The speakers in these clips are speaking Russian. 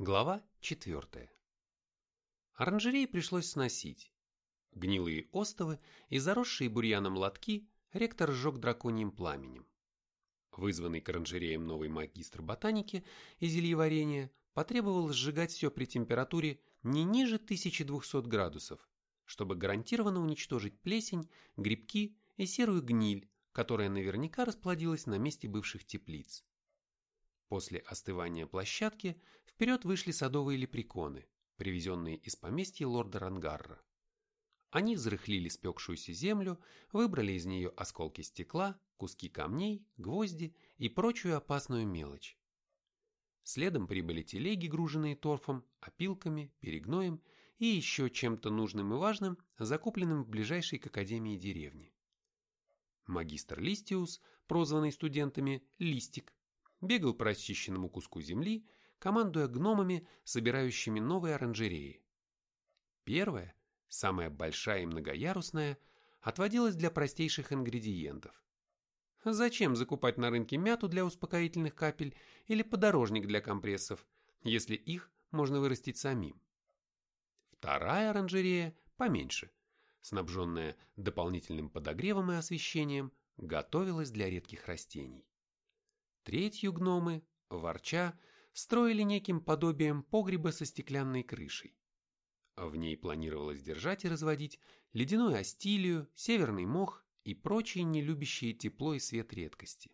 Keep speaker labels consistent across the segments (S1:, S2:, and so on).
S1: Глава 4. Оранжереи пришлось сносить. Гнилые остовы и заросшие бурьяном лотки ректор сжег драконьим пламенем. Вызванный к оранжереям новый магистр ботаники и зельеварения потребовал сжигать все при температуре не ниже 1200 градусов, чтобы гарантированно уничтожить плесень, грибки и серую гниль, которая наверняка расплодилась на месте бывших теплиц. После остывания площадки вперед вышли садовые лепреконы, привезенные из поместья лорда Рангарра. Они взрыхлили спекшуюся землю, выбрали из нее осколки стекла, куски камней, гвозди и прочую опасную мелочь. Следом прибыли телеги, груженные торфом, опилками, перегноем и еще чем-то нужным и важным, закупленным в ближайшей к академии деревне. Магистр Листиус, прозванный студентами Листик, бегал по расчищенному куску земли, командуя гномами, собирающими новые оранжереи. Первая, самая большая и многоярусная, отводилась для простейших ингредиентов. Зачем закупать на рынке мяту для успокоительных капель или подорожник для компрессов, если их можно вырастить самим? Вторая оранжерея, поменьше, снабженная дополнительным подогревом и освещением, готовилась для редких растений. Третью гномы, ворча, строили неким подобием погреба со стеклянной крышей. В ней планировалось держать и разводить ледяную астилию, северный мох и прочие нелюбящие тепло и свет редкости.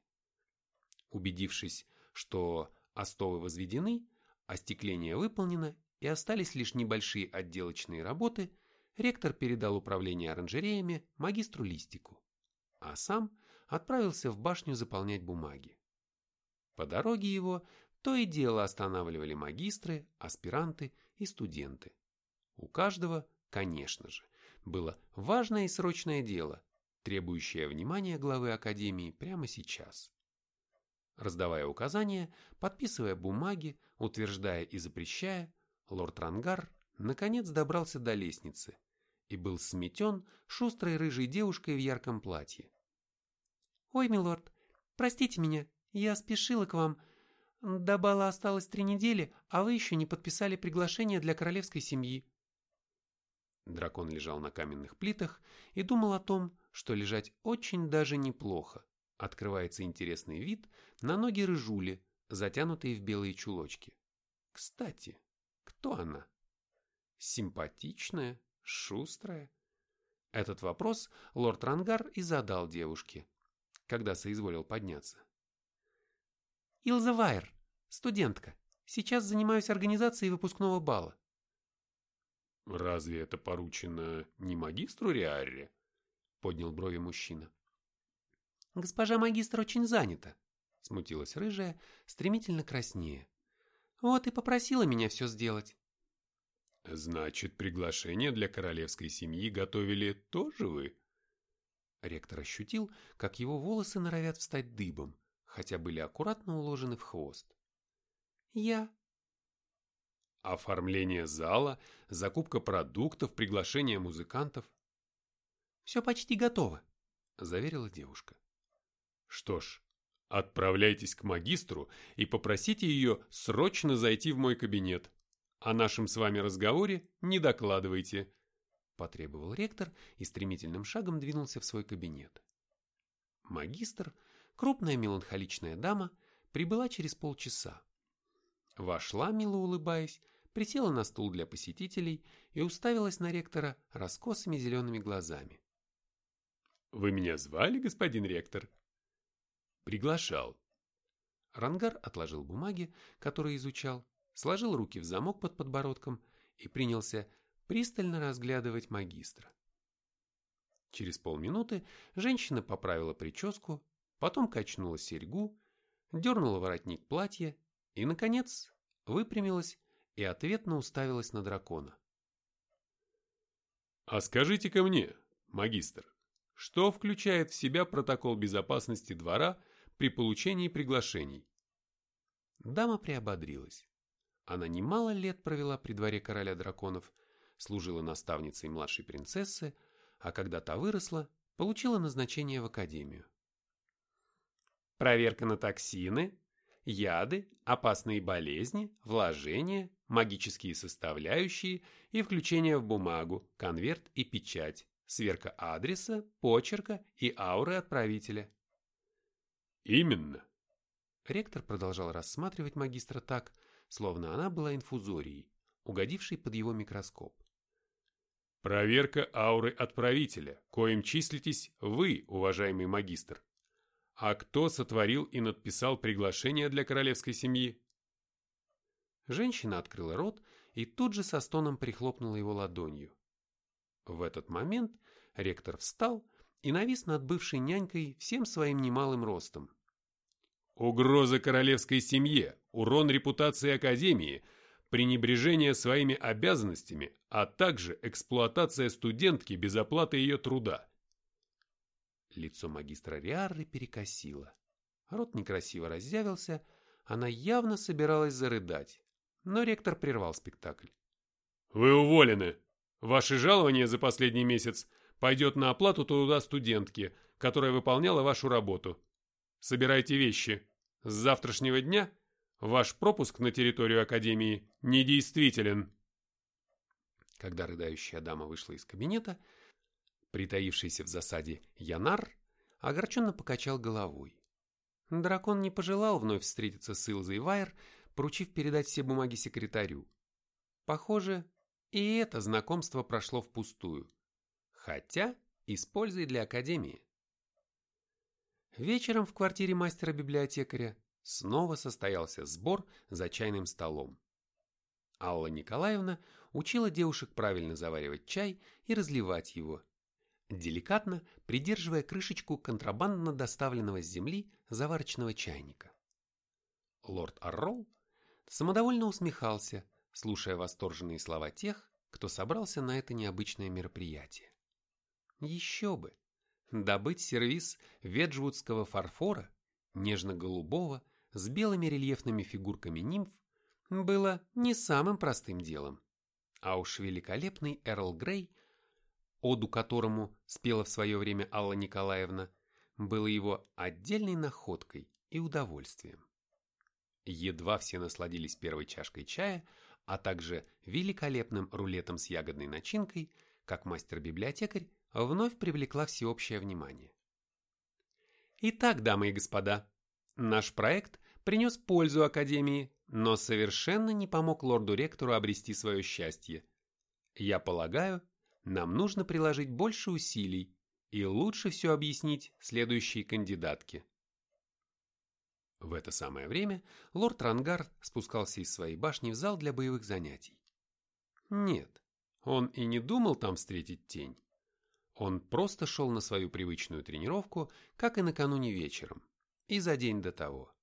S1: Убедившись, что остовы возведены, остекление выполнено и остались лишь небольшие отделочные работы, ректор передал управление оранжереями магистру Листику, а сам отправился в башню заполнять бумаги. По дороге его то и дело останавливали магистры, аспиранты и студенты. У каждого, конечно же, было важное и срочное дело, требующее внимания главы академии прямо сейчас. Раздавая указания, подписывая бумаги, утверждая и запрещая, лорд Рангар наконец добрался до лестницы и был сметен шустрой рыжей девушкой в ярком платье.
S2: «Ой, милорд, простите меня, я спешила к вам. До бала осталось три недели, а вы еще не подписали приглашение для королевской семьи.
S1: Дракон лежал на каменных плитах и думал о том, что лежать очень даже неплохо. Открывается интересный вид на ноги рыжули, затянутые в белые чулочки. Кстати, кто она? Симпатичная, шустрая? Этот вопрос лорд Рангар и задал девушке, когда соизволил подняться.
S2: Илза Вайер, студентка. Сейчас занимаюсь организацией выпускного бала.
S3: Разве это поручено не магистру Риарре? Поднял брови мужчина.
S2: Госпожа магистр очень занята, смутилась рыжая, стремительно краснее. Вот и попросила меня все сделать.
S3: Значит, приглашение для королевской семьи готовили тоже вы?
S1: Ректор ощутил, как его волосы норовят встать дыбом, хотя были аккуратно уложены в хвост.
S2: «Я...»
S3: Оформление зала, закупка продуктов, приглашение музыкантов.
S2: «Все почти готово», —
S1: заверила девушка.
S3: «Что ж, отправляйтесь к магистру и попросите ее срочно зайти в мой кабинет. О нашем с вами разговоре не докладывайте», —
S1: потребовал ректор и стремительным шагом двинулся в свой кабинет. Магистр крупная меланхоличная дама прибыла через полчаса. Вошла, мило улыбаясь, присела на стул для посетителей и уставилась на ректора раскосыми зелеными глазами.
S3: «Вы меня звали, господин ректор?»
S1: «Приглашал». Рангар отложил бумаги, которые изучал, сложил руки в замок под подбородком и принялся пристально разглядывать магистра. Через полминуты женщина поправила прическу, потом качнула серьгу, дернула воротник платья и, наконец, выпрямилась и ответно уставилась на дракона.
S3: «А скажите-ка мне, магистр, что включает в себя протокол безопасности двора при получении приглашений?»
S1: Дама приободрилась. Она немало лет провела при дворе короля драконов, служила наставницей младшей принцессы, а когда та выросла, получила назначение в академию.
S4: Проверка на токсины,
S1: яды, опасные болезни, вложения, магические составляющие и включение в бумагу, конверт и печать, сверка адреса, почерка и ауры отправителя.
S3: Именно.
S1: Ректор продолжал рассматривать магистра так, словно она была инфузорией, угодившей под его микроскоп.
S3: Проверка ауры отправителя, коим числитесь вы, уважаемый магистр. А кто сотворил и надписал приглашение для королевской семьи?
S1: Женщина открыла рот и тут же со стоном прихлопнула его ладонью. В этот момент ректор встал и навис над бывшей нянькой всем своим немалым ростом.
S3: Угроза королевской семье, урон репутации Академии, пренебрежение своими обязанностями, а также эксплуатация студентки без оплаты ее труда.
S1: Лицо магистра Риарры перекосило. Рот некрасиво разъявился, она явно собиралась зарыдать, но ректор прервал спектакль.
S3: «Вы уволены. Ваше жалование за последний месяц пойдет на оплату труда студентки, которая выполняла вашу работу. Собирайте вещи. С завтрашнего дня ваш пропуск на территорию Академии недействителен».
S1: Когда рыдающая дама вышла из кабинета, притаившийся в засаде Янар огорченно покачал головой. Дракон не пожелал вновь встретиться с Илзой Вайер, поручив передать все бумаги секретарю. Похоже, и это знакомство прошло впустую. Хотя и с пользой для Академии. Вечером в квартире мастера-библиотекаря снова состоялся сбор за чайным столом. Алла Николаевна учила девушек правильно заваривать чай и разливать его, деликатно придерживая крышечку контрабандно доставленного с земли заварочного чайника. Лорд Арроу самодовольно усмехался, слушая восторженные слова тех, кто собрался на это необычное мероприятие. Еще бы! Добыть сервиз веджвудского фарфора, нежно-голубого, с белыми рельефными фигурками нимф, было не самым простым делом. А уж великолепный Эрл Грей, оду которому спела в свое время Алла Николаевна, было его отдельной находкой и удовольствием. Едва все насладились первой чашкой чая, а также великолепным рулетом с ягодной начинкой, как мастер-библиотекарь вновь привлекла всеобщее внимание. Итак, дамы и господа, наш проект принес пользу Академии, но совершенно не помог лорду-ректору обрести свое счастье. Я полагаю, нам нужно приложить больше усилий и лучше все объяснить следующей кандидатке. В это самое время лорд Рангард спускался из своей башни в зал для боевых занятий. Нет, он и не думал там встретить тень. Он просто шел на свою привычную тренировку, как и накануне вечером, и за день до того.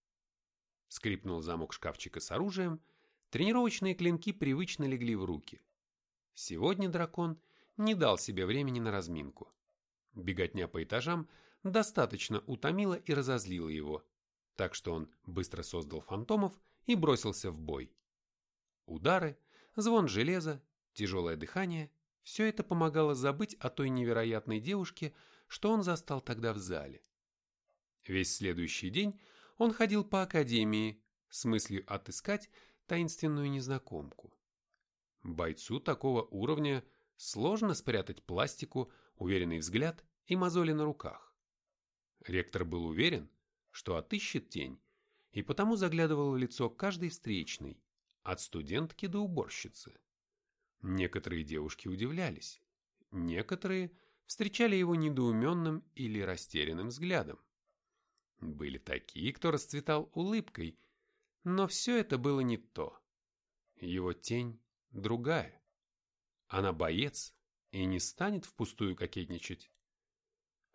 S1: Скрипнул замок шкафчика с оружием, тренировочные клинки привычно легли в руки. Сегодня дракон не дал себе времени на разминку. Беготня по этажам достаточно утомила и разозлила его, так что он быстро создал фантомов и бросился в бой. Удары, звон железа, тяжелое дыхание – все это помогало забыть о той невероятной девушке, что он застал тогда в зале. Весь следующий день он ходил по академии с мыслью отыскать таинственную незнакомку. Бойцу такого уровня сложно спрятать пластику, уверенный взгляд и мозоли на руках. Ректор был уверен, что отыщет тень, и потому заглядывал в лицо каждой встречной, от студентки до уборщицы. Некоторые девушки удивлялись, некоторые встречали его недоуменным или растерянным взглядом. Были такие, кто расцветал улыбкой, но все это было не то. Его тень другая. Она боец и не станет впустую кокетничать.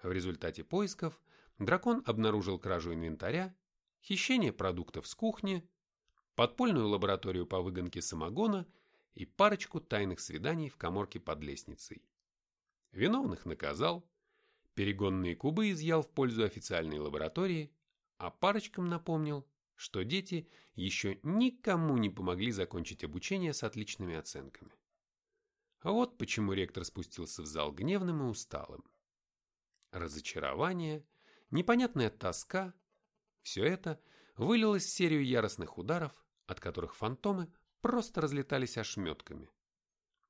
S1: В результате поисков дракон обнаружил кражу инвентаря, хищение продуктов с кухни, подпольную лабораторию по выгонке самогона и парочку тайных свиданий в коморке под лестницей. Виновных наказал, перегонные кубы изъял в пользу официальной лаборатории, а парочкам напомнил, что дети еще никому не помогли закончить обучение с отличными оценками. А вот почему ректор спустился в зал гневным и усталым. Разочарование – непонятная тоска – все это вылилось в серию яростных ударов, от которых фантомы просто разлетались ошметками.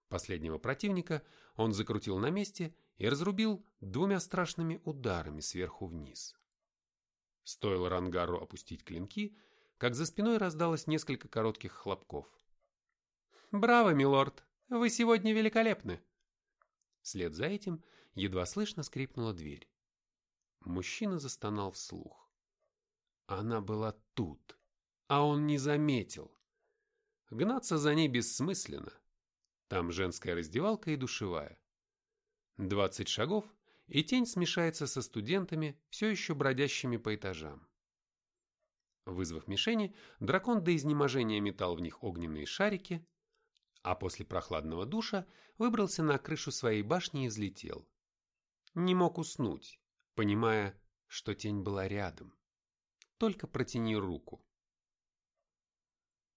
S1: Последнего противника он закрутил на месте и разрубил двумя страшными ударами сверху вниз. Стоило Рангару опустить клинки, как за спиной раздалось несколько коротких хлопков.
S2: «Браво, милорд! Вы сегодня великолепны!»
S1: Вслед за этим едва слышно скрипнула дверь. Мужчина застонал вслух. Она была тут, а он не заметил. Гнаться за ней бессмысленно. Там женская раздевалка и душевая. Двадцать шагов, и тень смешается со студентами, все еще бродящими по этажам. Вызвав мишени, дракон до изнеможения метал в них огненные шарики, а после прохладного душа выбрался на крышу своей башни и взлетел. Не мог уснуть, понимая, что тень была рядом. Только протяни руку.